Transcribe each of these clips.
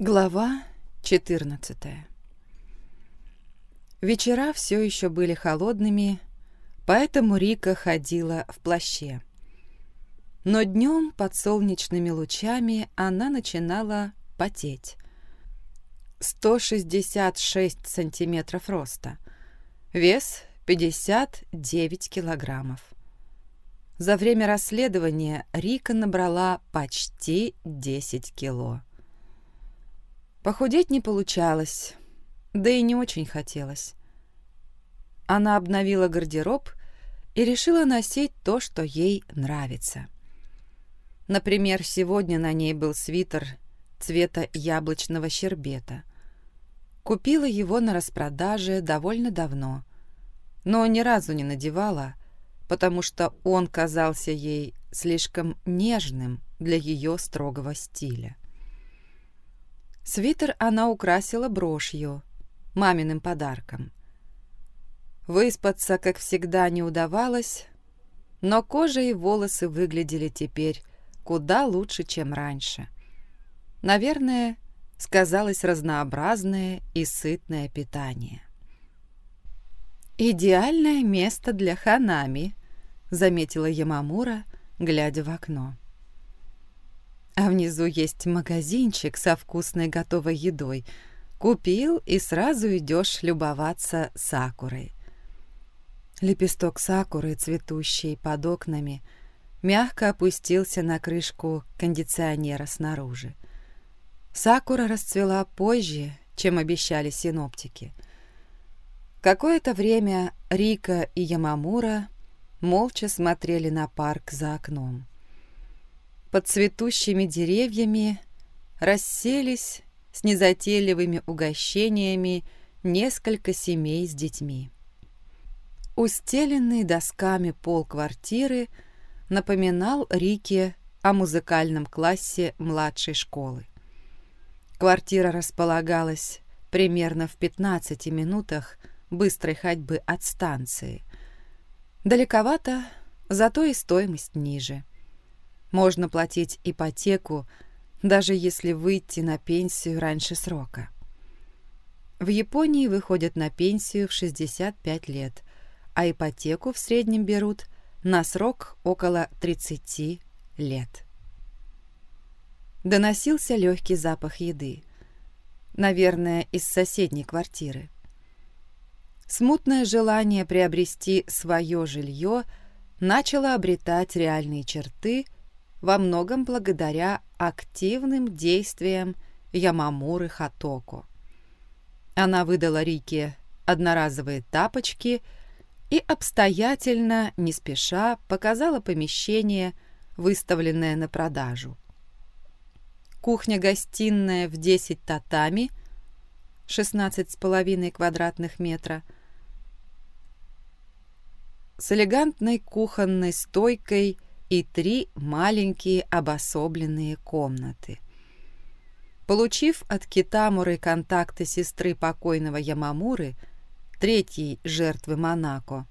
Глава 14 Вечера все еще были холодными, поэтому Рика ходила в плаще. Но днем под солнечными лучами она начинала потеть. 166 сантиметров роста. Вес 59 килограммов. За время расследования Рика набрала почти 10 кило. Похудеть не получалось, да и не очень хотелось. Она обновила гардероб и решила носить то, что ей нравится. Например, сегодня на ней был свитер цвета яблочного щербета. Купила его на распродаже довольно давно, но ни разу не надевала, потому что он казался ей слишком нежным для ее строгого стиля. Свитер она украсила брошью, маминым подарком. Выспаться, как всегда, не удавалось, но кожа и волосы выглядели теперь куда лучше, чем раньше. Наверное, сказалось разнообразное и сытное питание. «Идеальное место для ханами», — заметила Ямамура, глядя в окно. А внизу есть магазинчик со вкусной готовой едой. Купил и сразу идешь любоваться сакурой. Лепесток сакуры, цветущий под окнами, мягко опустился на крышку кондиционера снаружи. Сакура расцвела позже, чем обещали синоптики. Какое-то время Рика и Ямамура молча смотрели на парк за окном под цветущими деревьями расселись с незатейливыми угощениями несколько семей с детьми. Устеленный досками пол квартиры напоминал Рике о музыкальном классе младшей школы. Квартира располагалась примерно в 15 минутах быстрой ходьбы от станции. Далековато, зато и стоимость ниже. Можно платить ипотеку, даже если выйти на пенсию раньше срока. В Японии выходят на пенсию в 65 лет, а ипотеку в среднем берут на срок около 30 лет. Доносился легкий запах еды. Наверное, из соседней квартиры. Смутное желание приобрести свое жилье начало обретать реальные черты – во многом благодаря активным действиям Ямамуры Хатоко. Она выдала Рике одноразовые тапочки и обстоятельно, не спеша, показала помещение, выставленное на продажу. Кухня-гостиная в 10 татами, 16,5 квадратных метра, с элегантной кухонной стойкой и три маленькие обособленные комнаты. Получив от Китамуры контакты сестры покойного Ямамуры, третьей жертвы Монако,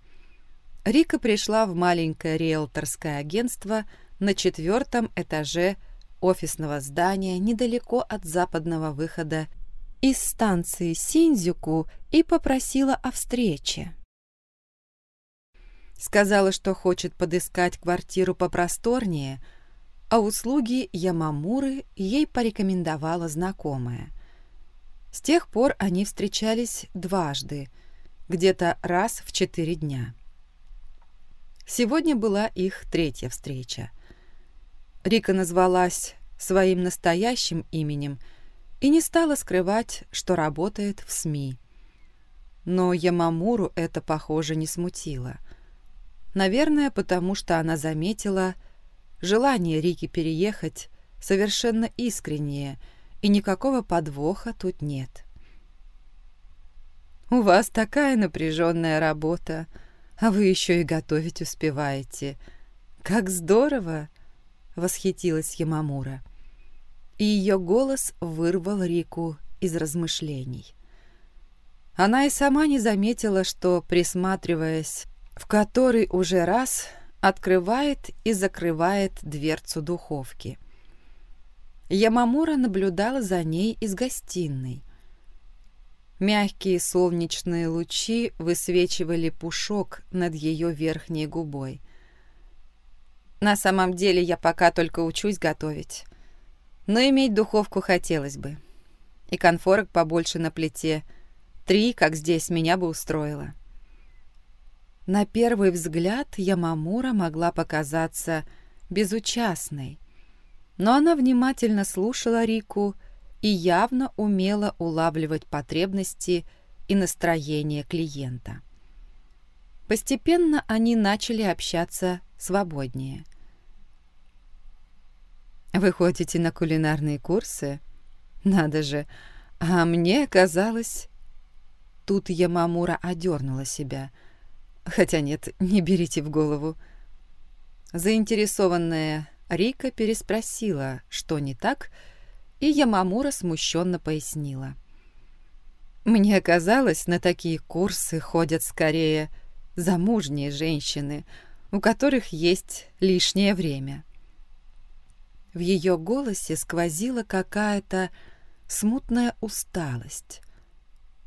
Рика пришла в маленькое риэлторское агентство на четвертом этаже офисного здания недалеко от западного выхода из станции Синдзюку и попросила о встрече. Сказала, что хочет подыскать квартиру попросторнее, а услуги Ямамуры ей порекомендовала знакомая. С тех пор они встречались дважды, где-то раз в четыре дня. Сегодня была их третья встреча. Рика назвалась своим настоящим именем и не стала скрывать, что работает в СМИ. Но Ямамуру это, похоже, не смутило. Наверное, потому что она заметила желание Рики переехать совершенно искреннее, и никакого подвоха тут нет. «У вас такая напряженная работа, а вы еще и готовить успеваете. Как здорово!» — восхитилась Ямамура. И ее голос вырвал Рику из размышлений. Она и сама не заметила, что, присматриваясь в который уже раз открывает и закрывает дверцу духовки. Ямамура наблюдала за ней из гостиной. Мягкие солнечные лучи высвечивали пушок над ее верхней губой. На самом деле я пока только учусь готовить. Но иметь духовку хотелось бы. И конфорок побольше на плите. Три, как здесь, меня бы устроило. На первый взгляд Ямамура могла показаться безучастной, но она внимательно слушала Рику и явно умела улавливать потребности и настроение клиента. Постепенно они начали общаться свободнее. «Вы ходите на кулинарные курсы? Надо же! А мне казалось...» Тут Ямамура одернула себя. Хотя нет, не берите в голову. Заинтересованная Рика переспросила, что не так, и Ямамура смущенно пояснила. «Мне казалось, на такие курсы ходят скорее замужние женщины, у которых есть лишнее время». В ее голосе сквозила какая-то смутная усталость.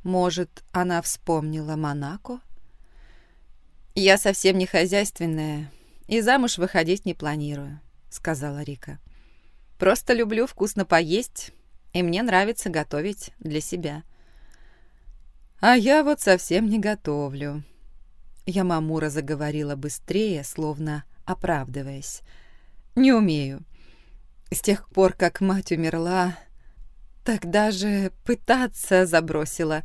Может, она вспомнила Монако? «Я совсем не хозяйственная и замуж выходить не планирую», — сказала Рика. «Просто люблю вкусно поесть, и мне нравится готовить для себя». «А я вот совсем не готовлю», Ямамура заговорила быстрее, словно оправдываясь. «Не умею. С тех пор, как мать умерла, тогда же пытаться забросила.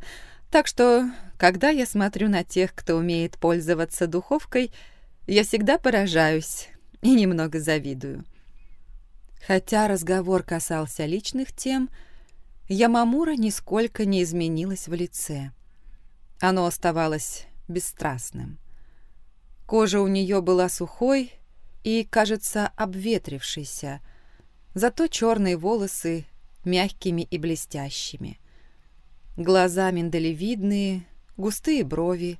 Так что, когда я смотрю на тех, кто умеет пользоваться духовкой, я всегда поражаюсь и немного завидую». Хотя разговор касался личных тем, Ямамура нисколько не изменилась в лице. Оно оставалось бесстрастным. Кожа у нее была сухой и, кажется, обветрившейся, зато черные волосы мягкими и блестящими. Глаза миндалевидные, густые брови,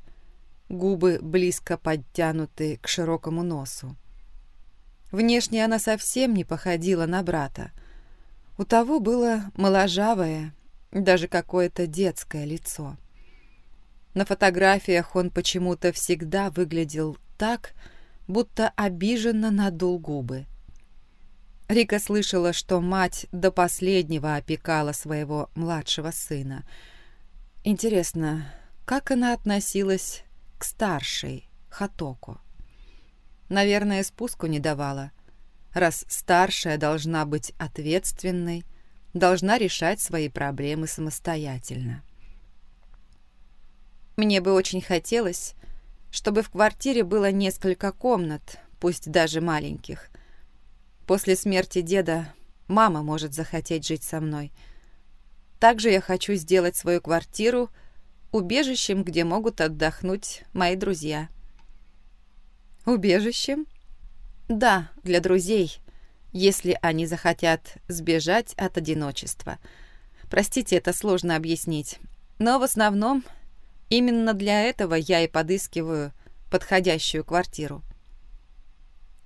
губы близко подтянуты к широкому носу. Внешне она совсем не походила на брата. У того было моложавое, даже какое-то детское лицо. На фотографиях он почему-то всегда выглядел так, будто обиженно надул губы. Рика слышала, что мать до последнего опекала своего младшего сына. Интересно, как она относилась к старшей, Хатоку? Наверное, спуску не давала, раз старшая должна быть ответственной, должна решать свои проблемы самостоятельно. Мне бы очень хотелось, чтобы в квартире было несколько комнат, пусть даже маленьких. После смерти деда мама может захотеть жить со мной. Также я хочу сделать свою квартиру убежищем, где могут отдохнуть мои друзья. Убежищем? Да, для друзей, если они захотят сбежать от одиночества. Простите, это сложно объяснить. Но в основном Именно для этого я и подыскиваю подходящую квартиру.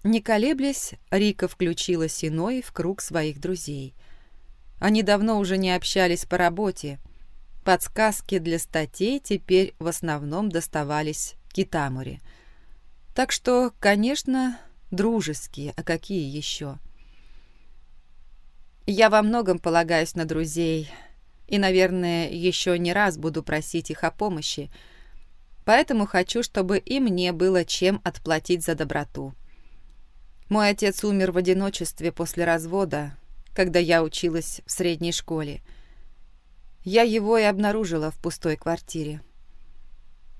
Не колеблясь, Рика включила Синой в круг своих друзей. Они давно уже не общались по работе. Подсказки для статей теперь в основном доставались Китамуре. Так что, конечно, дружеские, а какие еще? Я во многом полагаюсь на друзей, и, наверное, еще не раз буду просить их о помощи, поэтому хочу, чтобы и мне было чем отплатить за доброту. Мой отец умер в одиночестве после развода, когда я училась в средней школе. Я его и обнаружила в пустой квартире.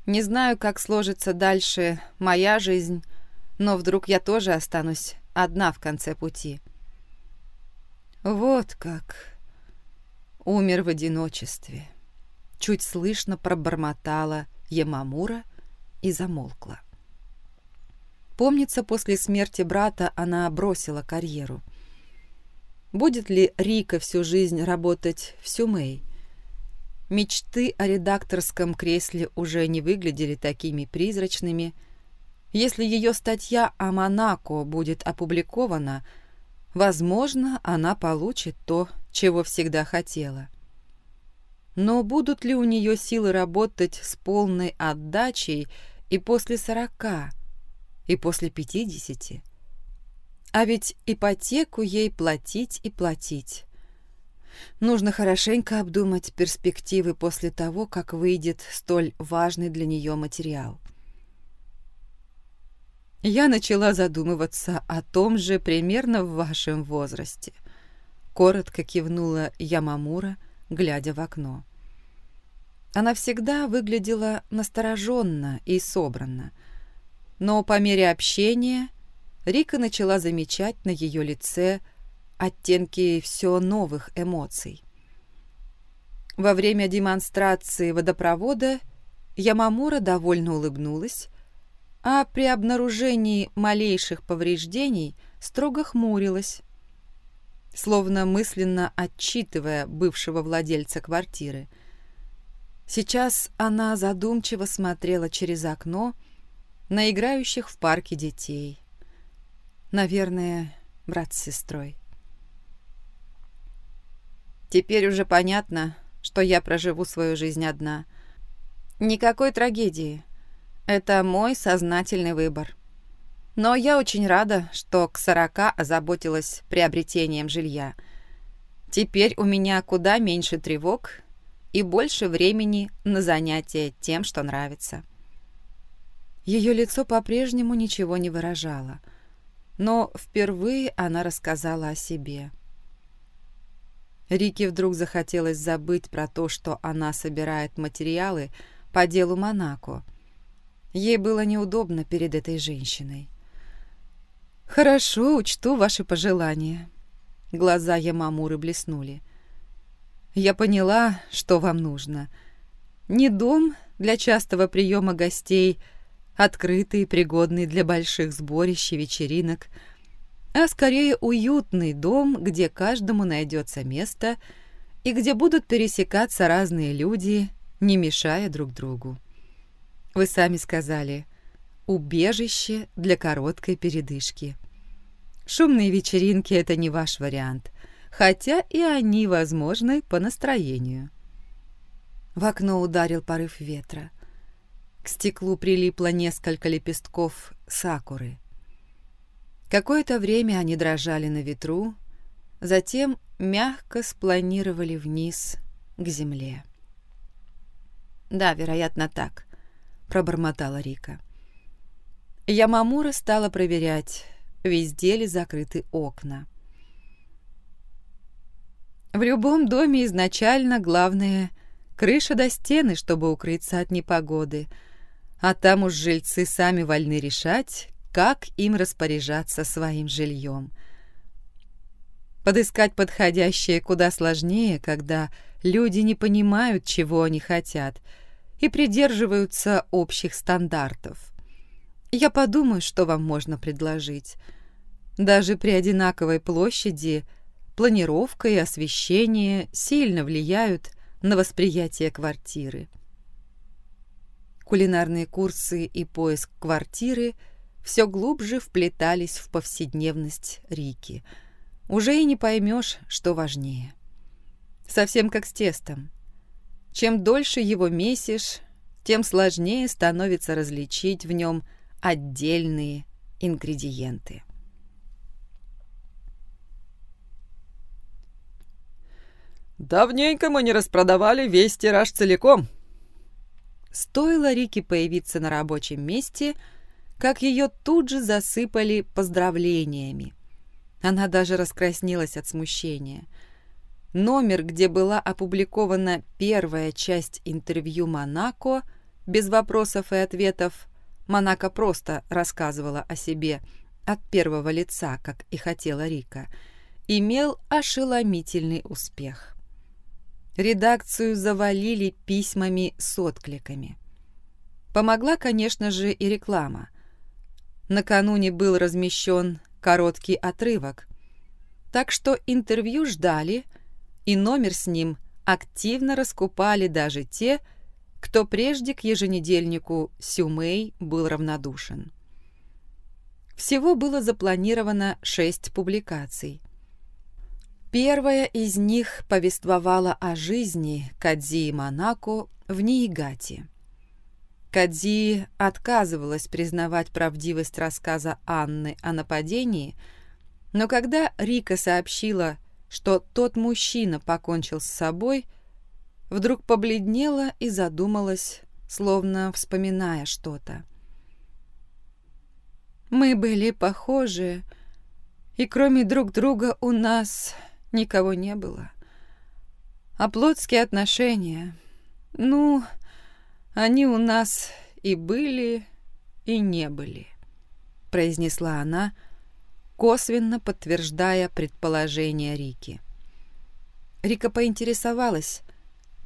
Не знаю, как сложится дальше моя жизнь, но вдруг я тоже останусь одна в конце пути. Вот как умер в одиночестве. Чуть слышно пробормотала Ямамура и замолкла. Помнится, после смерти брата она бросила карьеру. Будет ли Рика всю жизнь работать в Сюмей? Мечты о редакторском кресле уже не выглядели такими призрачными. Если ее статья о Монако будет опубликована, возможно, она получит то, чего всегда хотела. Но будут ли у нее силы работать с полной отдачей и после сорока, и после пятидесяти? А ведь ипотеку ей платить и платить. Нужно хорошенько обдумать перспективы после того, как выйдет столь важный для нее материал. Я начала задумываться о том же примерно в вашем возрасте. Коротко кивнула Ямамура, глядя в окно. Она всегда выглядела настороженно и собранно, но по мере общения Рика начала замечать на ее лице оттенки все новых эмоций. Во время демонстрации водопровода Ямамура довольно улыбнулась, а при обнаружении малейших повреждений строго хмурилась, словно мысленно отчитывая бывшего владельца квартиры. Сейчас она задумчиво смотрела через окно на играющих в парке детей. Наверное, брат с сестрой. Теперь уже понятно, что я проживу свою жизнь одна. Никакой трагедии. Это мой сознательный выбор. Но я очень рада, что к сорока озаботилась приобретением жилья. Теперь у меня куда меньше тревог и больше времени на занятия тем, что нравится. Ее лицо по-прежнему ничего не выражало, но впервые она рассказала о себе. Рике вдруг захотелось забыть про то, что она собирает материалы по делу Монако. Ей было неудобно перед этой женщиной. «Хорошо, учту ваши пожелания». Глаза Ямамуры блеснули. «Я поняла, что вам нужно. Не дом для частого приема гостей, открытый и пригодный для больших сборищ и вечеринок — а скорее уютный дом, где каждому найдется место и где будут пересекаться разные люди, не мешая друг другу. Вы сами сказали «убежище для короткой передышки». Шумные вечеринки — это не ваш вариант, хотя и они возможны по настроению. В окно ударил порыв ветра. К стеклу прилипло несколько лепестков сакуры — Какое-то время они дрожали на ветру, затем мягко спланировали вниз к земле. «Да, вероятно, так», — пробормотала Рика. Ямамура стала проверять, везде ли закрыты окна. В любом доме изначально главное — крыша до стены, чтобы укрыться от непогоды, а там уж жильцы сами вольны решать, как им распоряжаться своим жильем. Подыскать подходящее куда сложнее, когда люди не понимают, чего они хотят, и придерживаются общих стандартов. Я подумаю, что вам можно предложить. Даже при одинаковой площади планировка и освещение сильно влияют на восприятие квартиры. Кулинарные курсы и поиск квартиры – все глубже вплетались в повседневность Рики. Уже и не поймешь, что важнее. Совсем как с тестом. Чем дольше его месишь, тем сложнее становится различить в нем отдельные ингредиенты. «Давненько мы не распродавали весь тираж целиком». Стоило Рике появиться на рабочем месте – как ее тут же засыпали поздравлениями. Она даже раскраснелась от смущения. Номер, где была опубликована первая часть интервью Монако, без вопросов и ответов, Монако просто рассказывала о себе от первого лица, как и хотела Рика, имел ошеломительный успех. Редакцию завалили письмами с откликами. Помогла, конечно же, и реклама – Накануне был размещен короткий отрывок, так что интервью ждали, и номер с ним активно раскупали даже те, кто прежде к еженедельнику Сюмей был равнодушен. Всего было запланировано шесть публикаций. Первая из них повествовала о жизни Кадзи Монако в Ниигате. Кадзи отказывалась признавать правдивость рассказа Анны о нападении, но когда Рика сообщила, что тот мужчина покончил с собой, вдруг побледнела и задумалась, словно вспоминая что-то. «Мы были похожи, и кроме друг друга у нас никого не было. А плотские отношения, ну, они у нас и были, и не были», — произнесла она, косвенно подтверждая предположение Рики. Рика поинтересовалась,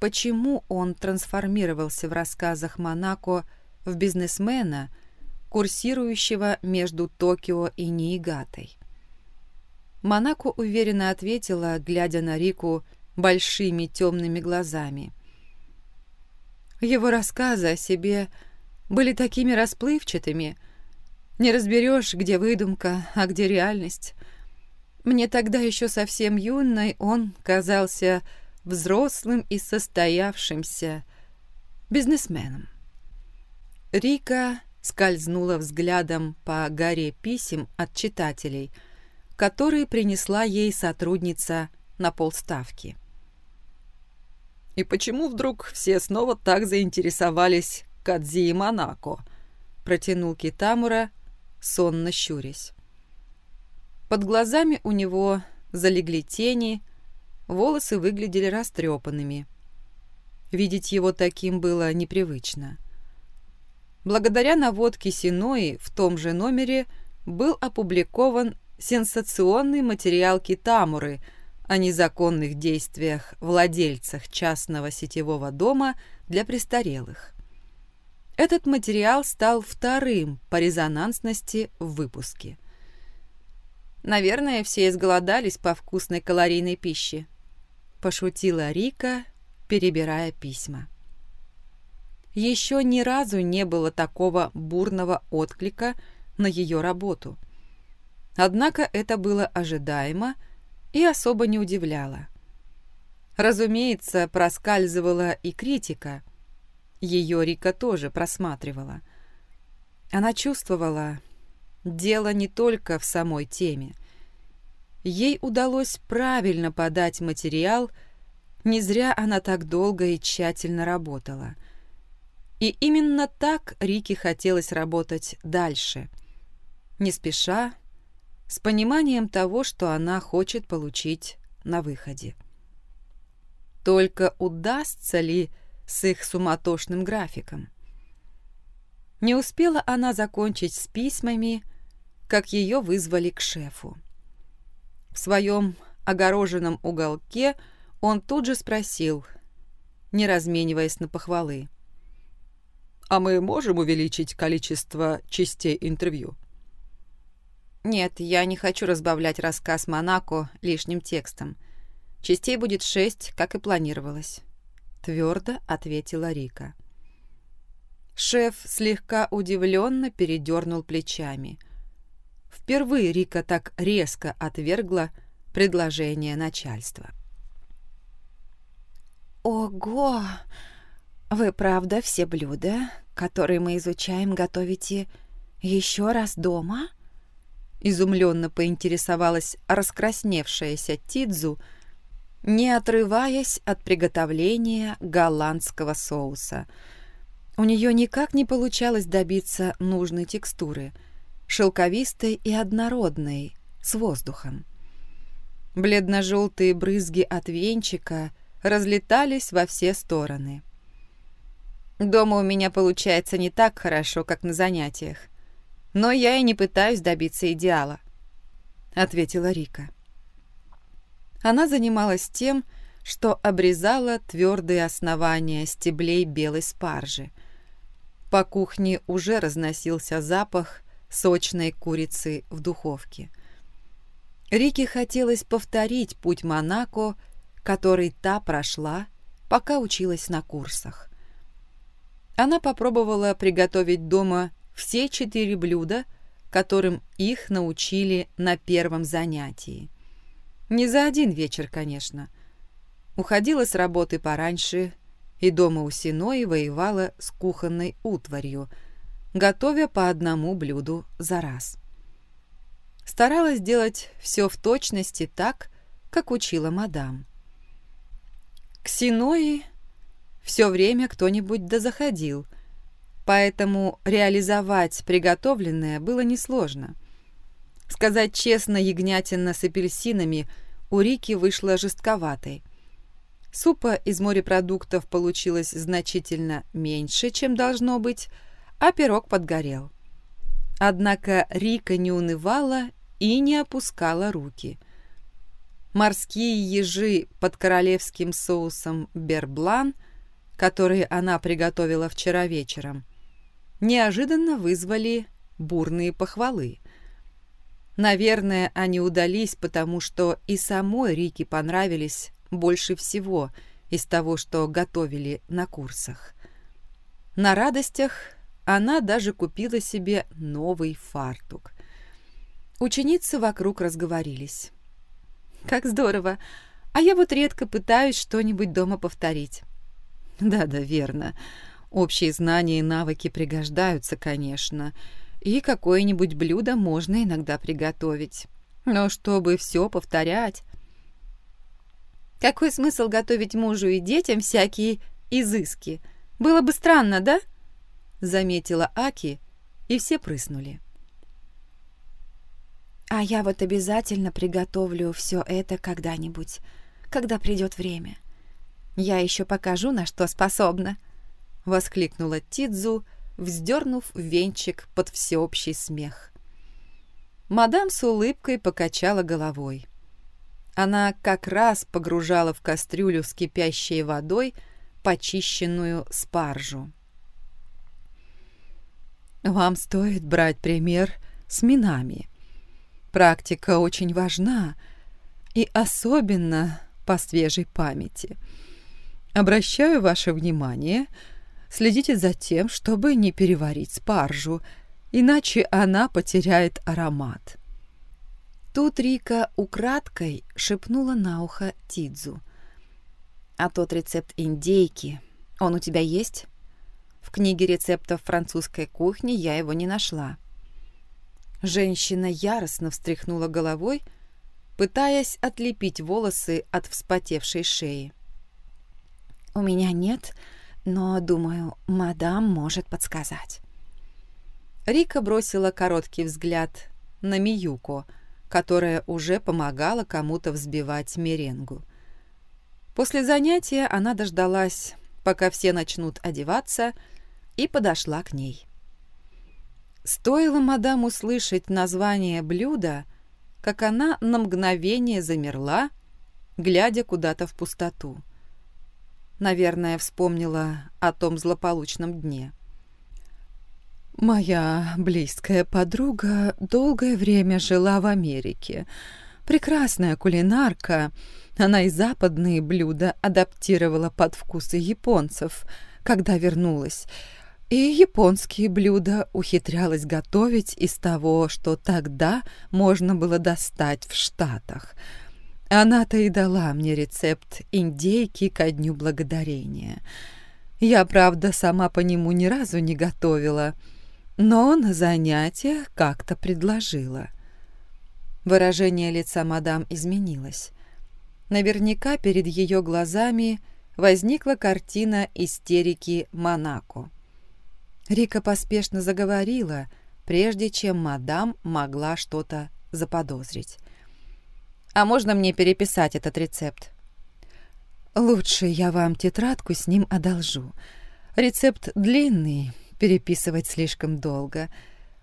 почему он трансформировался в рассказах Монако в бизнесмена, курсирующего между Токио и Ниигатой. Монако уверенно ответила, глядя на Рику большими темными глазами. Его рассказы о себе были такими расплывчатыми. Не разберешь, где выдумка, а где реальность. Мне тогда еще совсем юной он казался взрослым и состоявшимся бизнесменом. Рика скользнула взглядом по горе писем от читателей – которые принесла ей сотрудница на полставки. «И почему вдруг все снова так заинтересовались Кадзи и Монако?» — протянул Китамура, сонно щурясь. Под глазами у него залегли тени, волосы выглядели растрепанными. Видеть его таким было непривычно. Благодаря наводке Синои в том же номере был опубликован сенсационный материал Китамуры о незаконных действиях владельцах частного сетевого дома для престарелых. Этот материал стал вторым по резонансности в выпуске. «Наверное, все изголодались по вкусной калорийной пище», – пошутила Рика, перебирая письма. Еще ни разу не было такого бурного отклика на ее работу – Однако это было ожидаемо и особо не удивляло. Разумеется, проскальзывала и критика. Ее Рика тоже просматривала. Она чувствовала, дело не только в самой теме. Ей удалось правильно подать материал, не зря она так долго и тщательно работала. И именно так Рике хотелось работать дальше. Не спеша, с пониманием того, что она хочет получить на выходе. Только удастся ли с их суматошным графиком? Не успела она закончить с письмами, как ее вызвали к шефу. В своем огороженном уголке он тут же спросил, не размениваясь на похвалы. «А мы можем увеличить количество частей интервью?» Нет, я не хочу разбавлять рассказ Монако лишним текстом. Частей будет шесть, как и планировалось. Твердо ответила Рика. Шеф слегка удивленно передернул плечами. Впервые Рика так резко отвергла предложение начальства. «Ого! Вы правда все блюда, которые мы изучаем, готовите еще раз дома?» Изумленно поинтересовалась раскрасневшаяся Тидзу, не отрываясь от приготовления голландского соуса. У нее никак не получалось добиться нужной текстуры, шелковистой и однородной, с воздухом. Бледно-желтые брызги от венчика разлетались во все стороны. «Дома у меня получается не так хорошо, как на занятиях. Но я и не пытаюсь добиться идеала», — ответила Рика. Она занималась тем, что обрезала твердые основания стеблей белой спаржи. По кухне уже разносился запах сочной курицы в духовке. Рике хотелось повторить путь Монако, который та прошла, пока училась на курсах. Она попробовала приготовить дома все четыре блюда, которым их научили на первом занятии. Не за один вечер, конечно. Уходила с работы пораньше и дома у Синои воевала с кухонной утварью, готовя по одному блюду за раз. Старалась делать все в точности так, как учила мадам. К Синои все время кто-нибудь да заходил, поэтому реализовать приготовленное было несложно. Сказать честно, ягнятина с апельсинами у Рики вышла жестковатой. Супа из морепродуктов получилось значительно меньше, чем должно быть, а пирог подгорел. Однако Рика не унывала и не опускала руки. Морские ежи под королевским соусом берблан – которые она приготовила вчера вечером, неожиданно вызвали бурные похвалы. Наверное, они удались, потому что и самой Рике понравились больше всего из того, что готовили на курсах. На радостях она даже купила себе новый фартук. Ученицы вокруг разговорились. «Как здорово! А я вот редко пытаюсь что-нибудь дома повторить. Да-да, верно. Общие знания и навыки пригождаются, конечно. И какое-нибудь блюдо можно иногда приготовить. Но чтобы все повторять... Какой смысл готовить мужу и детям всякие изыски? Было бы странно, да? Заметила Аки, и все прыснули. А я вот обязательно приготовлю все это когда-нибудь, когда придет время. Я еще покажу, на что способна!» — воскликнула Тидзу, вздернув венчик под всеобщий смех. Мадам с улыбкой покачала головой. Она как раз погружала в кастрюлю с кипящей водой почищенную спаржу. «Вам стоит брать пример с минами. Практика очень важна, и особенно по свежей памяти». Обращаю ваше внимание, следите за тем, чтобы не переварить спаржу, иначе она потеряет аромат. Тут Рика украдкой шепнула на ухо Тидзу. «А тот рецепт индейки, он у тебя есть?» В книге рецептов французской кухни я его не нашла. Женщина яростно встряхнула головой, пытаясь отлепить волосы от вспотевшей шеи. «У меня нет, но, думаю, мадам может подсказать». Рика бросила короткий взгляд на Миюко, которая уже помогала кому-то взбивать меренгу. После занятия она дождалась, пока все начнут одеваться, и подошла к ней. Стоило мадам услышать название блюда, как она на мгновение замерла, глядя куда-то в пустоту. Наверное, вспомнила о том злополучном дне. «Моя близкая подруга долгое время жила в Америке. Прекрасная кулинарка. Она и западные блюда адаптировала под вкусы японцев, когда вернулась. И японские блюда ухитрялась готовить из того, что тогда можно было достать в Штатах – она-то и дала мне рецепт индейки ко дню благодарения. Я, правда, сама по нему ни разу не готовила, но на занятиях как-то предложила. Выражение лица мадам изменилось. Наверняка перед ее глазами возникла картина истерики Монако. Рика поспешно заговорила, прежде чем мадам могла что-то заподозрить. А можно мне переписать этот рецепт? Лучше я вам тетрадку с ним одолжу. Рецепт длинный, переписывать слишком долго.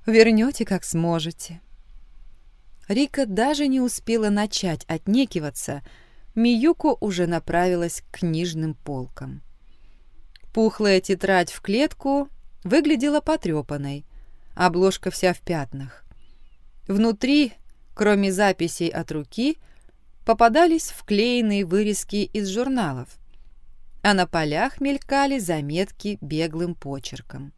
Вернете, как сможете. Рика даже не успела начать отнекиваться, Миюко уже направилась к книжным полкам. Пухлая тетрадь в клетку выглядела потрепанной, обложка вся в пятнах. Внутри Кроме записей от руки, попадались вклеенные вырезки из журналов, а на полях мелькали заметки беглым почерком.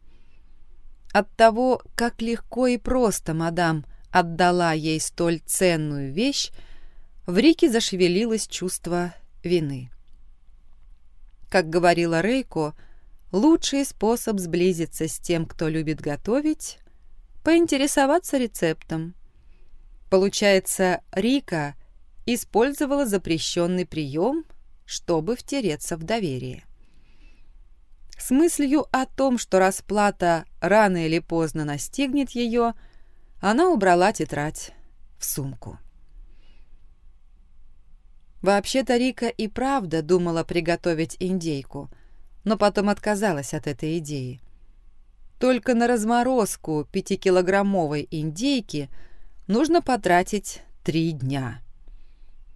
От того, как легко и просто мадам отдала ей столь ценную вещь, в Рике зашевелилось чувство вины. Как говорила Рейко, лучший способ сблизиться с тем, кто любит готовить, поинтересоваться рецептом. Получается, Рика использовала запрещенный прием, чтобы втереться в доверие. С мыслью о том, что расплата рано или поздно настигнет ее, она убрала тетрадь в сумку. Вообще-то Рика и правда думала приготовить индейку, но потом отказалась от этой идеи. Только на разморозку пятикилограммовой индейки нужно потратить три дня.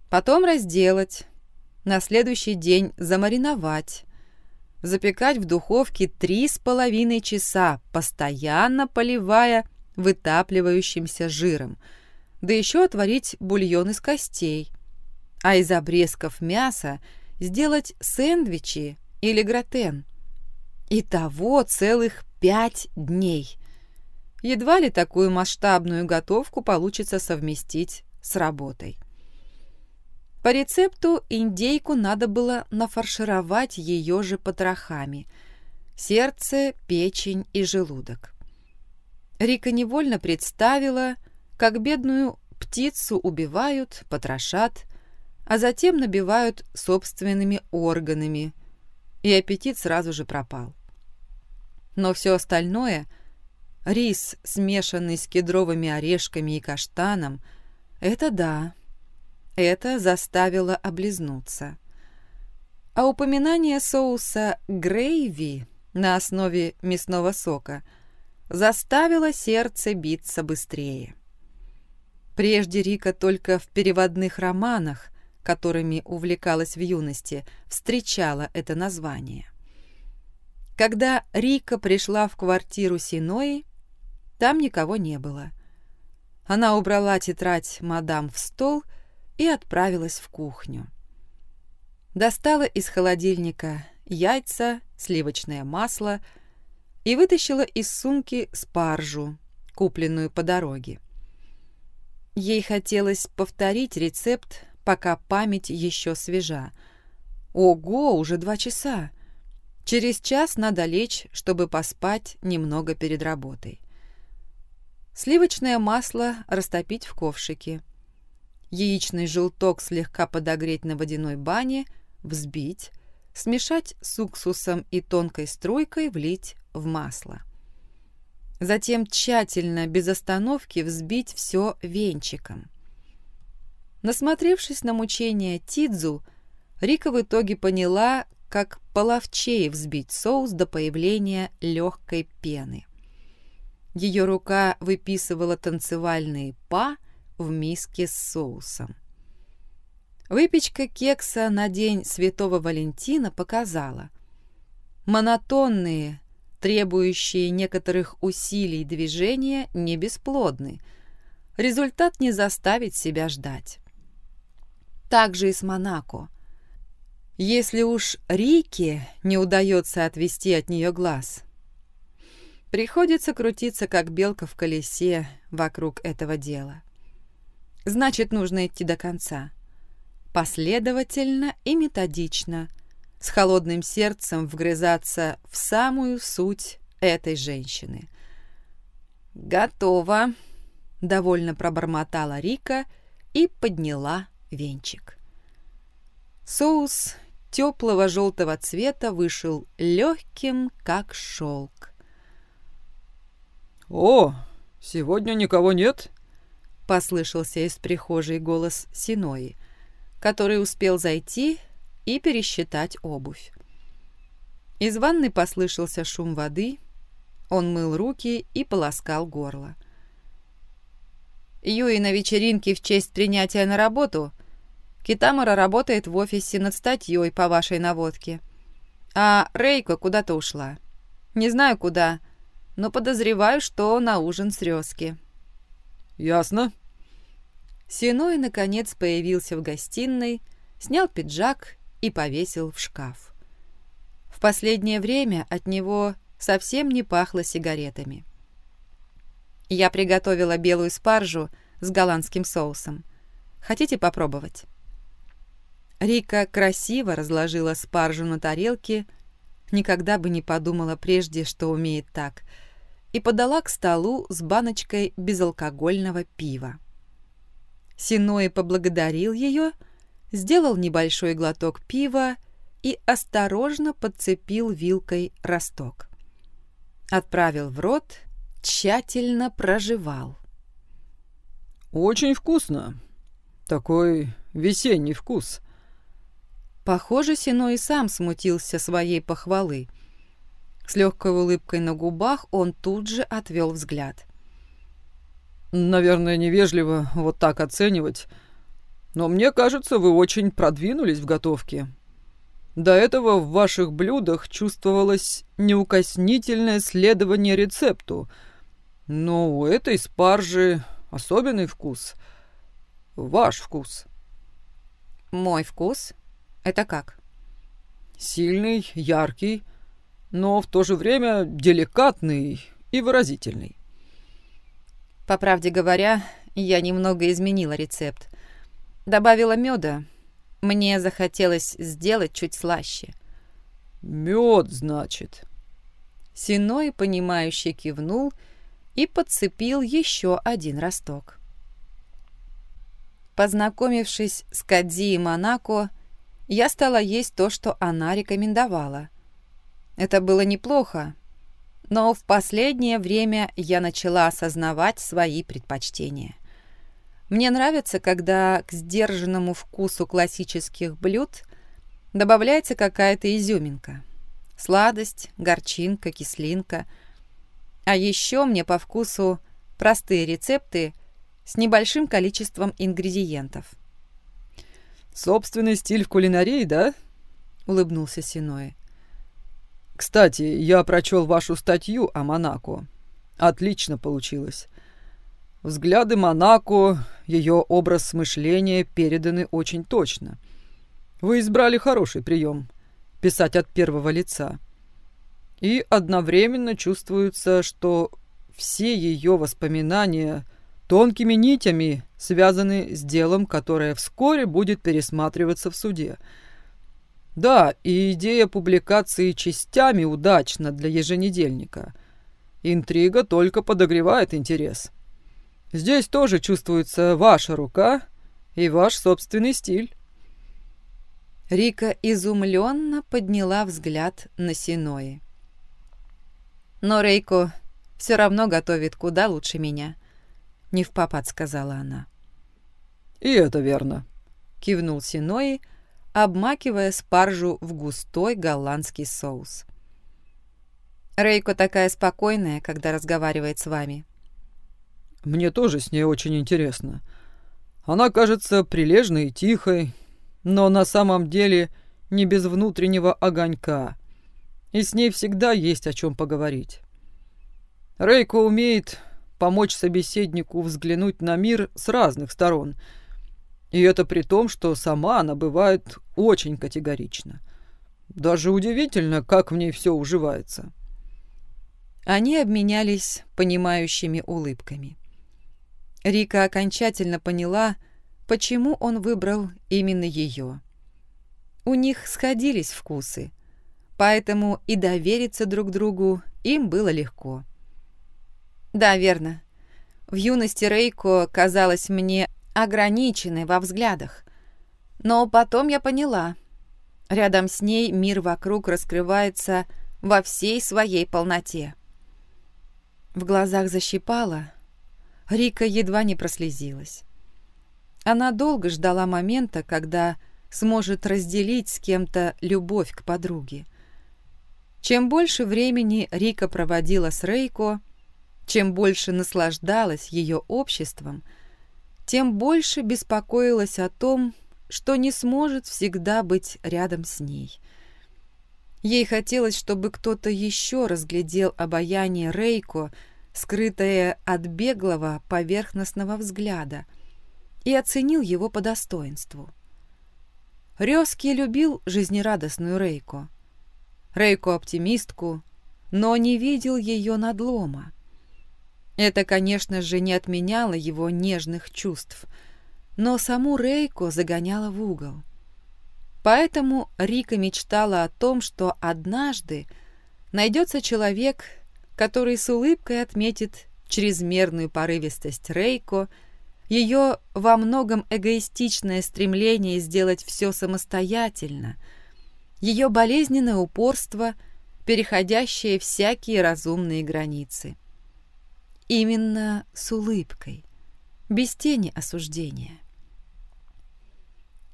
Потом разделать, на следующий день замариновать, запекать в духовке три с половиной часа, постоянно поливая вытапливающимся жиром, да еще отварить бульон из костей, а из обрезков мяса сделать сэндвичи или гратен. Итого целых пять дней. Едва ли такую масштабную готовку получится совместить с работой. По рецепту индейку надо было нафаршировать ее же потрохами – сердце, печень и желудок. Рика невольно представила, как бедную птицу убивают, потрошат, а затем набивают собственными органами, и аппетит сразу же пропал. Но все остальное – рис, смешанный с кедровыми орешками и каштаном – это да – это заставило облизнуться. А упоминание соуса грейви на основе мясного сока заставило сердце биться быстрее. Прежде Рика только в переводных романах, которыми увлекалась в юности, встречала это название. Когда Рика пришла в квартиру Синои, там никого не было. Она убрала тетрадь мадам в стол и, отправилась в кухню. Достала из холодильника яйца, сливочное масло и вытащила из сумки спаржу, купленную по дороге. Ей хотелось повторить рецепт, пока память еще свежа. Ого, уже два часа! Через час надо лечь, чтобы поспать немного перед работой. Сливочное масло растопить в ковшике яичный желток слегка подогреть на водяной бане, взбить, смешать с уксусом и тонкой струйкой влить в масло. Затем тщательно, без остановки, взбить все венчиком. Насмотревшись на мучения Тидзу, Рика в итоге поняла, как половчее взбить соус до появления легкой пены. Ее рука выписывала танцевальные па – в миске с соусом. Выпечка кекса на День Святого Валентина показала. Монотонные, требующие некоторых усилий движения не бесплодны. Результат не заставит себя ждать. Так же и с Монако. Если уж Рике не удается отвести от нее глаз, приходится крутиться, как белка в колесе, вокруг этого дела. Значит, нужно идти до конца. Последовательно и методично, с холодным сердцем вгрызаться в самую суть этой женщины. «Готово!» — довольно пробормотала Рика и подняла венчик. Соус теплого желтого цвета вышел легким, как шелк. «О, сегодня никого нет?» послышался из прихожей голос Синои, который успел зайти и пересчитать обувь. Из ванны послышался шум воды, он мыл руки и полоскал горло. Юи на вечеринке в честь принятия на работу. Китамара работает в офисе над статьей по вашей наводке. А Рейка куда-то ушла. Не знаю куда, но подозреваю, что на ужин с Рёски. «Ясно», Синой, наконец, появился в гостиной, снял пиджак и повесил в шкаф. В последнее время от него совсем не пахло сигаретами. Я приготовила белую спаржу с голландским соусом. Хотите попробовать?» Рика красиво разложила спаржу на тарелке, никогда бы не подумала прежде, что умеет так, и подала к столу с баночкой безалкогольного пива. Синой поблагодарил ее, сделал небольшой глоток пива и осторожно подцепил вилкой росток. Отправил в рот, тщательно проживал. «Очень вкусно. Такой весенний вкус», Похоже, Сино и сам смутился своей похвалы. С легкой улыбкой на губах он тут же отвел взгляд. «Наверное, невежливо вот так оценивать, но мне кажется, вы очень продвинулись в готовке. До этого в ваших блюдах чувствовалось неукоснительное следование рецепту, но у этой спаржи особенный вкус. Ваш вкус». «Мой вкус?» Это как? Сильный, яркий, но в то же время деликатный и выразительный. По правде говоря, я немного изменила рецепт. Добавила меда. Мне захотелось сделать чуть слаще. Мед, значит. Синой, понимающе кивнул и подцепил еще один росток. Познакомившись с Кадзи и Монако, я стала есть то, что она рекомендовала. Это было неплохо, но в последнее время я начала осознавать свои предпочтения. Мне нравится, когда к сдержанному вкусу классических блюд добавляется какая-то изюминка. Сладость, горчинка, кислинка. А еще мне по вкусу простые рецепты с небольшим количеством ингредиентов. Собственный стиль в кулинарии, да? Улыбнулся Синой. Кстати, я прочел вашу статью о Монако. Отлично получилось. Взгляды Монако, ее образ мышления переданы очень точно. Вы избрали хороший прием – писать от первого лица. И одновременно чувствуется, что все ее воспоминания – тонкими нитями связаны с делом, которое вскоре будет пересматриваться в суде. Да, и идея публикации частями удачна для еженедельника. Интрига только подогревает интерес. Здесь тоже чувствуется ваша рука и ваш собственный стиль. Рика изумленно подняла взгляд на Синои. Но Рейко все равно готовит куда лучше меня. — не в попад сказала она. «И это верно», — кивнул Синои, обмакивая спаржу в густой голландский соус. «Рейко такая спокойная, когда разговаривает с вами». «Мне тоже с ней очень интересно. Она кажется прилежной и тихой, но на самом деле не без внутреннего огонька, и с ней всегда есть о чем поговорить. Рейко умеет помочь собеседнику взглянуть на мир с разных сторон. И это при том, что сама она бывает очень категорична. Даже удивительно, как в ней все уживается. Они обменялись понимающими улыбками. Рика окончательно поняла, почему он выбрал именно ее. У них сходились вкусы, поэтому и довериться друг другу им было легко. Да, верно. В юности Рейко казалась мне ограниченной во взглядах. Но потом я поняла. Рядом с ней мир вокруг раскрывается во всей своей полноте. В глазах защипала. Рика едва не прослезилась. Она долго ждала момента, когда сможет разделить с кем-то любовь к подруге. Чем больше времени Рика проводила с Рейко, чем больше наслаждалась ее обществом, тем больше беспокоилась о том, что не сможет всегда быть рядом с ней. Ей хотелось, чтобы кто-то еще разглядел обаяние Рейко, скрытое от беглого поверхностного взгляда, и оценил его по достоинству. Резки любил жизнерадостную Рейко. Рейко-оптимистку, но не видел ее надлома. Это, конечно же, не отменяло его нежных чувств, но саму Рейко загоняло в угол. Поэтому Рика мечтала о том, что однажды найдется человек, который с улыбкой отметит чрезмерную порывистость Рейко, ее во многом эгоистичное стремление сделать все самостоятельно, ее болезненное упорство, переходящее всякие разумные границы. Именно с улыбкой, без тени осуждения.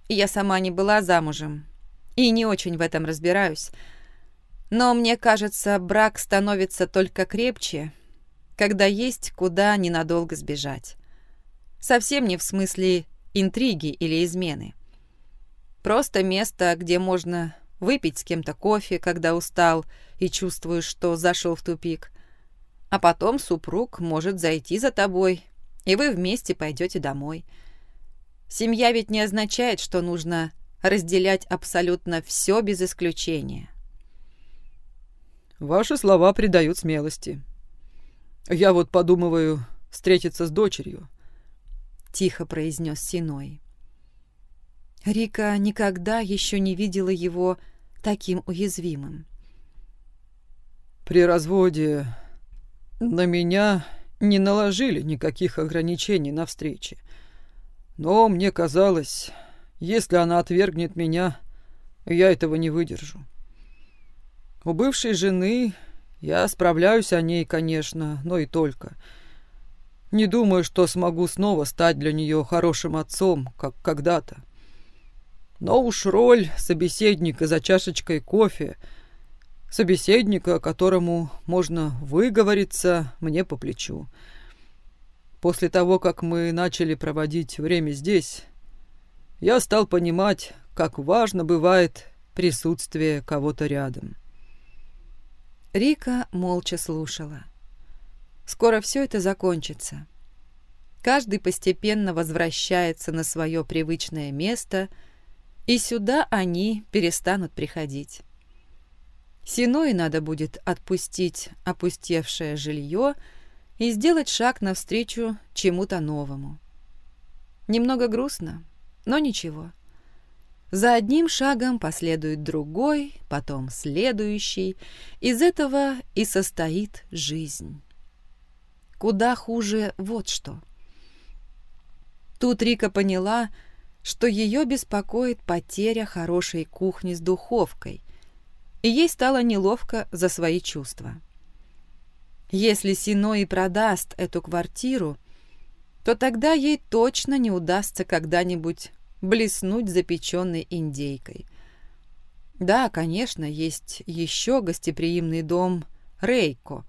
Я сама не была замужем и не очень в этом разбираюсь, но мне кажется, брак становится только крепче, когда есть куда ненадолго сбежать. Совсем не в смысле интриги или измены. Просто место, где можно выпить с кем-то кофе, когда устал и чувствуешь, что зашел в тупик, а потом супруг может зайти за тобой, и вы вместе пойдете домой. Семья ведь не означает, что нужно разделять абсолютно все без исключения. Ваши слова придают смелости. Я вот подумываю встретиться с дочерью. Тихо произнес Синой. Рика никогда еще не видела его таким уязвимым. При разводе на меня не наложили никаких ограничений на встречи. Но мне казалось, если она отвергнет меня, я этого не выдержу. У бывшей жены я справляюсь о ней, конечно, но и только. Не думаю, что смогу снова стать для нее хорошим отцом, как когда-то. Но уж роль собеседника за чашечкой кофе — Собеседника, которому можно выговориться, мне по плечу. После того, как мы начали проводить время здесь, я стал понимать, как важно бывает присутствие кого-то рядом. Рика молча слушала. Скоро все это закончится. Каждый постепенно возвращается на свое привычное место, и сюда они перестанут приходить. Синой надо будет отпустить опустевшее жилье и сделать шаг навстречу чему-то новому. Немного грустно, но ничего. За одним шагом последует другой, потом следующий. Из этого и состоит жизнь. Куда хуже вот что. Тут Рика поняла, что ее беспокоит потеря хорошей кухни с духовкой, и ей стало неловко за свои чувства. Если Сино и продаст эту квартиру, то тогда ей точно не удастся когда-нибудь блеснуть запеченной индейкой. Да, конечно, есть еще гостеприимный дом Рейко,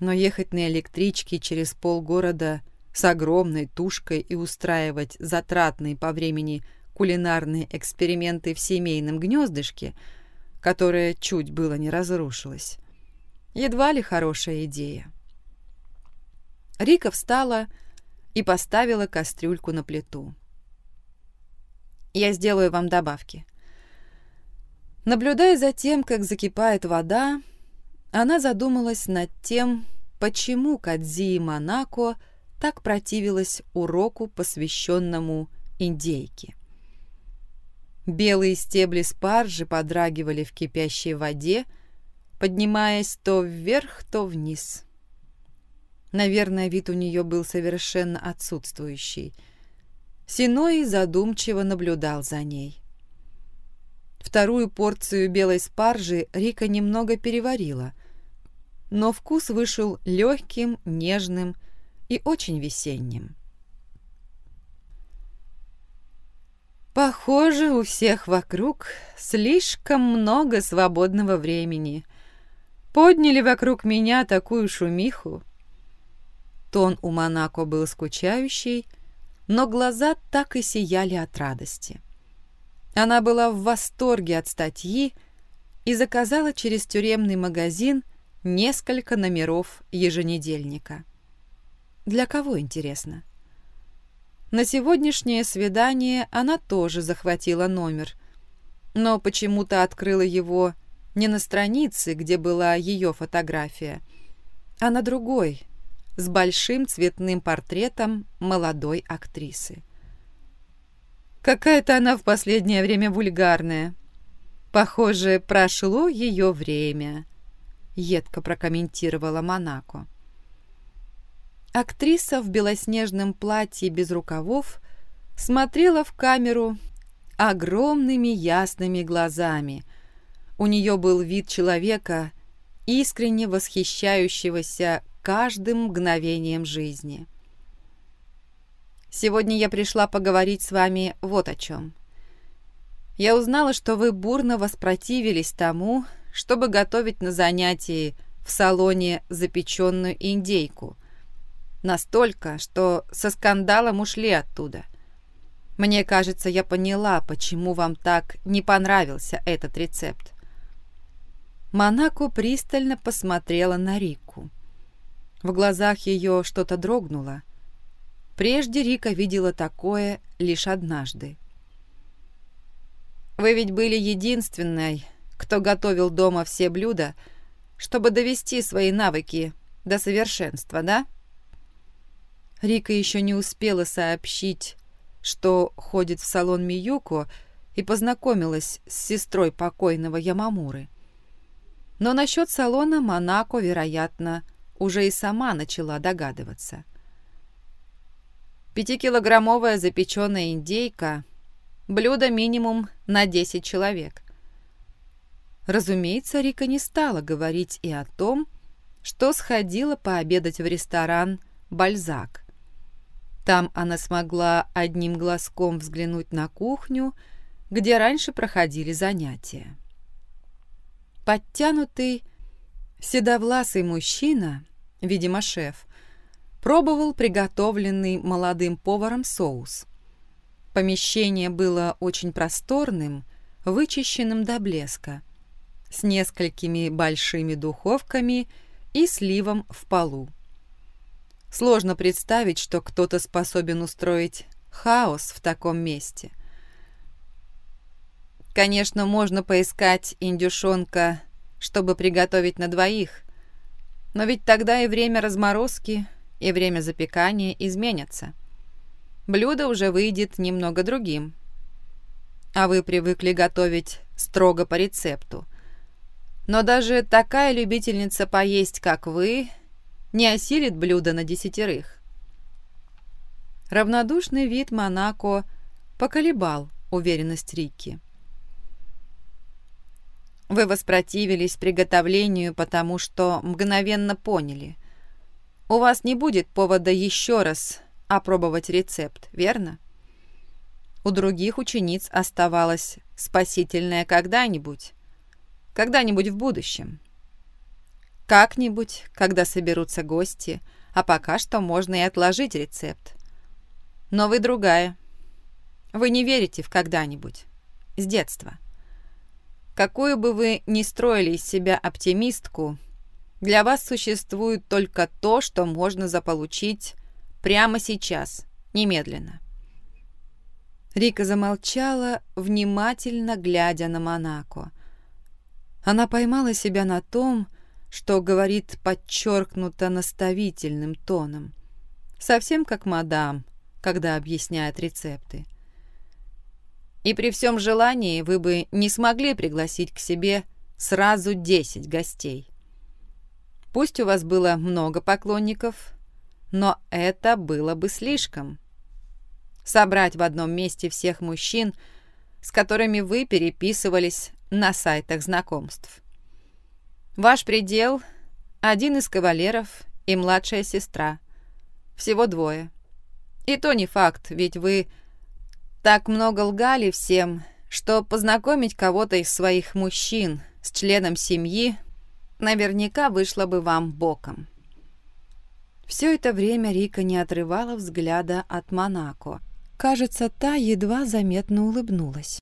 но ехать на электричке через полгорода с огромной тушкой и устраивать затратные по времени кулинарные эксперименты в семейном гнездышке – которая чуть было не разрушилась. Едва ли хорошая идея. Рика встала и поставила кастрюльку на плиту. «Я сделаю вам добавки». Наблюдая за тем, как закипает вода, она задумалась над тем, почему Кадзи и Монако так противилась уроку, посвященному индейке. Белые стебли спаржи подрагивали в кипящей воде, поднимаясь то вверх, то вниз. Наверное, вид у нее был совершенно отсутствующий. Синой задумчиво наблюдал за ней. Вторую порцию белой спаржи Рика немного переварила, но вкус вышел легким, нежным и очень весенним. Похоже, у всех вокруг слишком много свободного времени. Подняли вокруг меня такую шумиху. Тон у Монако был скучающий, но глаза так и сияли от радости. Она была в восторге от статьи и заказала через тюремный магазин несколько номеров еженедельника. Для кого, интересно? На сегодняшнее свидание она тоже захватила номер, но почему-то открыла его не на странице, где была ее фотография, а на другой, с большим цветным портретом молодой актрисы. Какая-то она в последнее время вульгарная. Похоже, прошло ее время, едко прокомментировала Монако. Актриса в белоснежном платье без рукавов смотрела в камеру огромными ясными глазами. У нее был вид человека, искренне восхищающегося каждым мгновением жизни. Сегодня я пришла поговорить с вами вот о чем. Я узнала, что вы бурно воспротивились тому, чтобы готовить на занятии в салоне запеченную индейку. Настолько, что со скандалом ушли оттуда. Мне кажется, я поняла, почему вам так не понравился этот рецепт. Монако пристально посмотрела на Рику. В глазах ее что-то дрогнуло, Прежде Рика видела такое лишь однажды. «Вы ведь были единственной, кто готовил дома все блюда, чтобы довести свои навыки до совершенства, да?» Рика еще не успела сообщить, что ходит в салон Миюко и познакомилась с сестрой покойного Ямамуры. Но насчет салона Монако, вероятно, уже и сама начала догадываться. Пятикилограммовая запеченная индейка – блюдо минимум на 10 человек. Разумеется, Рика не стала говорить и о том, что сходила пообедать в ресторан «Бальзак». Там она смогла одним глазком взглянуть на кухню, где раньше проходили занятия. Подтянутый, седовласый мужчина, видимо, шеф, пробовал приготовленный молодым поваром соус. Помещение было очень просторным, вычищенным до блеска, с несколькими большими духовками и сливом в полу. Сложно представить, что кто-то способен устроить хаос в таком месте. Конечно, можно поискать индюшонка, чтобы приготовить на двоих, но ведь тогда и время разморозки, и время запекания изменятся. Блюдо уже выйдет немного другим. А вы привыкли готовить строго по рецепту. Но даже такая любительница поесть, как вы, не осилит блюдо на десятерых. Равнодушный вид Монако поколебал уверенность Рикки. Вы воспротивились приготовлению, потому что мгновенно поняли у вас не будет повода еще раз опробовать рецепт, верно? У других учениц оставалось спасительное когда-нибудь, когда-нибудь в будущем. Как-нибудь, когда соберутся гости, а пока что можно и отложить рецепт. Но вы другая. Вы не верите в когда-нибудь. С детства. Какую бы вы ни строили из себя оптимистку, для вас существует только то, что можно заполучить прямо сейчас, немедленно. Рика замолчала, внимательно глядя на Монако. Она поймала себя на том, что говорит подчеркнуто наставительным тоном, совсем как мадам, когда объясняет рецепты. И при всем желании вы бы не смогли пригласить к себе сразу десять гостей. Пусть у вас было много поклонников, но это было бы слишком. Собрать в одном месте всех мужчин, с которыми вы переписывались на сайтах знакомств. Ваш предел – один из кавалеров и младшая сестра. Всего двое. И то не факт, ведь вы так много лгали всем, что познакомить кого-то из своих мужчин с членом семьи наверняка вышло бы вам боком. Все это время Рика не отрывала взгляда от Монако. Кажется, та едва заметно улыбнулась.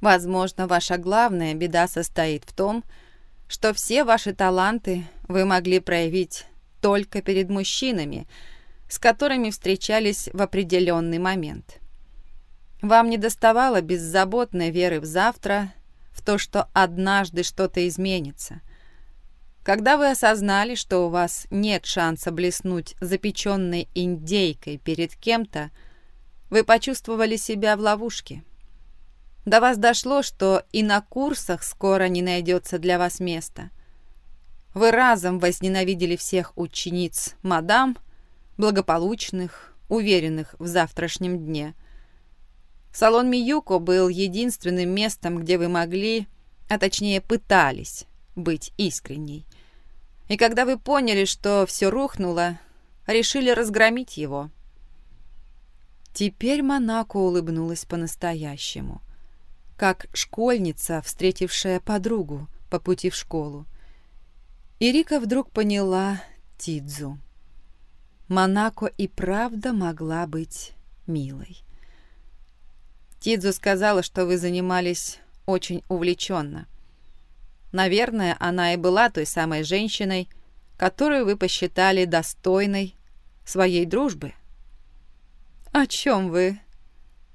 Возможно, ваша главная беда состоит в том, что все ваши таланты вы могли проявить только перед мужчинами, с которыми встречались в определенный момент. Вам не доставало беззаботной веры в завтра, в то, что однажды что-то изменится – Когда вы осознали, что у вас нет шанса блеснуть запеченной индейкой перед кем-то, вы почувствовали себя в ловушке. До вас дошло, что и на курсах скоро не найдется для вас места. Вы разом возненавидели всех учениц мадам, благополучных, уверенных в завтрашнем дне. Салон Миюко был единственным местом, где вы могли, а точнее пытались, быть искренней. И когда вы поняли, что все рухнуло, решили разгромить его. Теперь Монако улыбнулась по-настоящему, как школьница, встретившая подругу по пути в школу. И Рика вдруг поняла Тидзу. Монако и правда могла быть милой. Тидзу сказала, что вы занимались очень увлеченно. Наверное, она и была той самой женщиной, которую вы посчитали достойной своей дружбы. «О чем вы?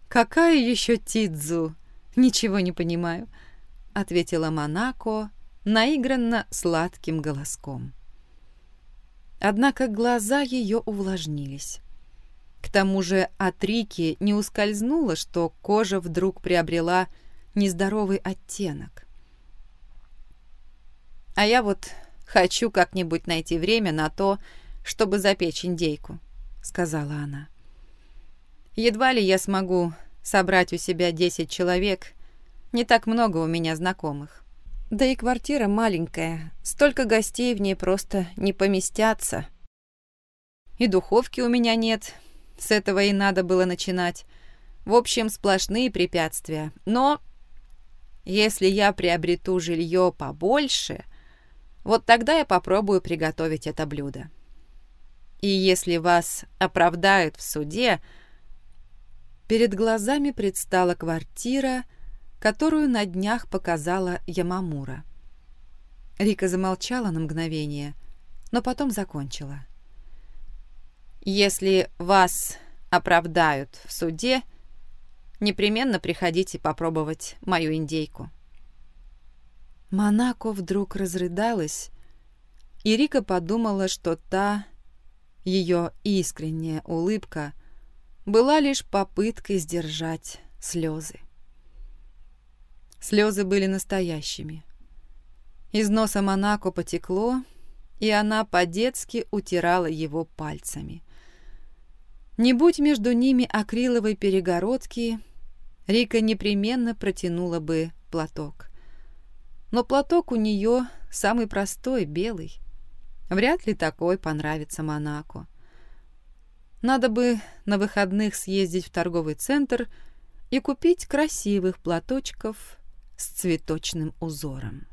Какая еще Тидзу? Ничего не понимаю», — ответила Монако наигранно сладким голоском. Однако глаза ее увлажнились. К тому же от Рики не ускользнуло, что кожа вдруг приобрела нездоровый оттенок. А я вот хочу как-нибудь найти время на то, чтобы запечь индейку», — сказала она. «Едва ли я смогу собрать у себя десять человек, не так много у меня знакомых. Да и квартира маленькая, столько гостей в ней просто не поместятся. И духовки у меня нет, с этого и надо было начинать. В общем, сплошные препятствия. Но если я приобрету жилье побольше, вот тогда я попробую приготовить это блюдо. И если вас оправдают в суде, перед глазами предстала квартира, которую на днях показала Ямамура. Рика замолчала на мгновение, но потом закончила. «Если вас оправдают в суде, непременно приходите попробовать мою индейку». Монако вдруг разрыдалась, и Рика подумала, что та, ее искренняя улыбка, была лишь попыткой сдержать слезы. Слезы были настоящими. Из носа Монако потекло, и она по-детски утирала его пальцами. Не будь между ними акриловой перегородки, Рика непременно протянула бы платок. Но платок у нее самый простой, белый. Вряд ли такой понравится Монако. Надо бы на выходных съездить в торговый центр и купить красивых платочков с цветочным узором.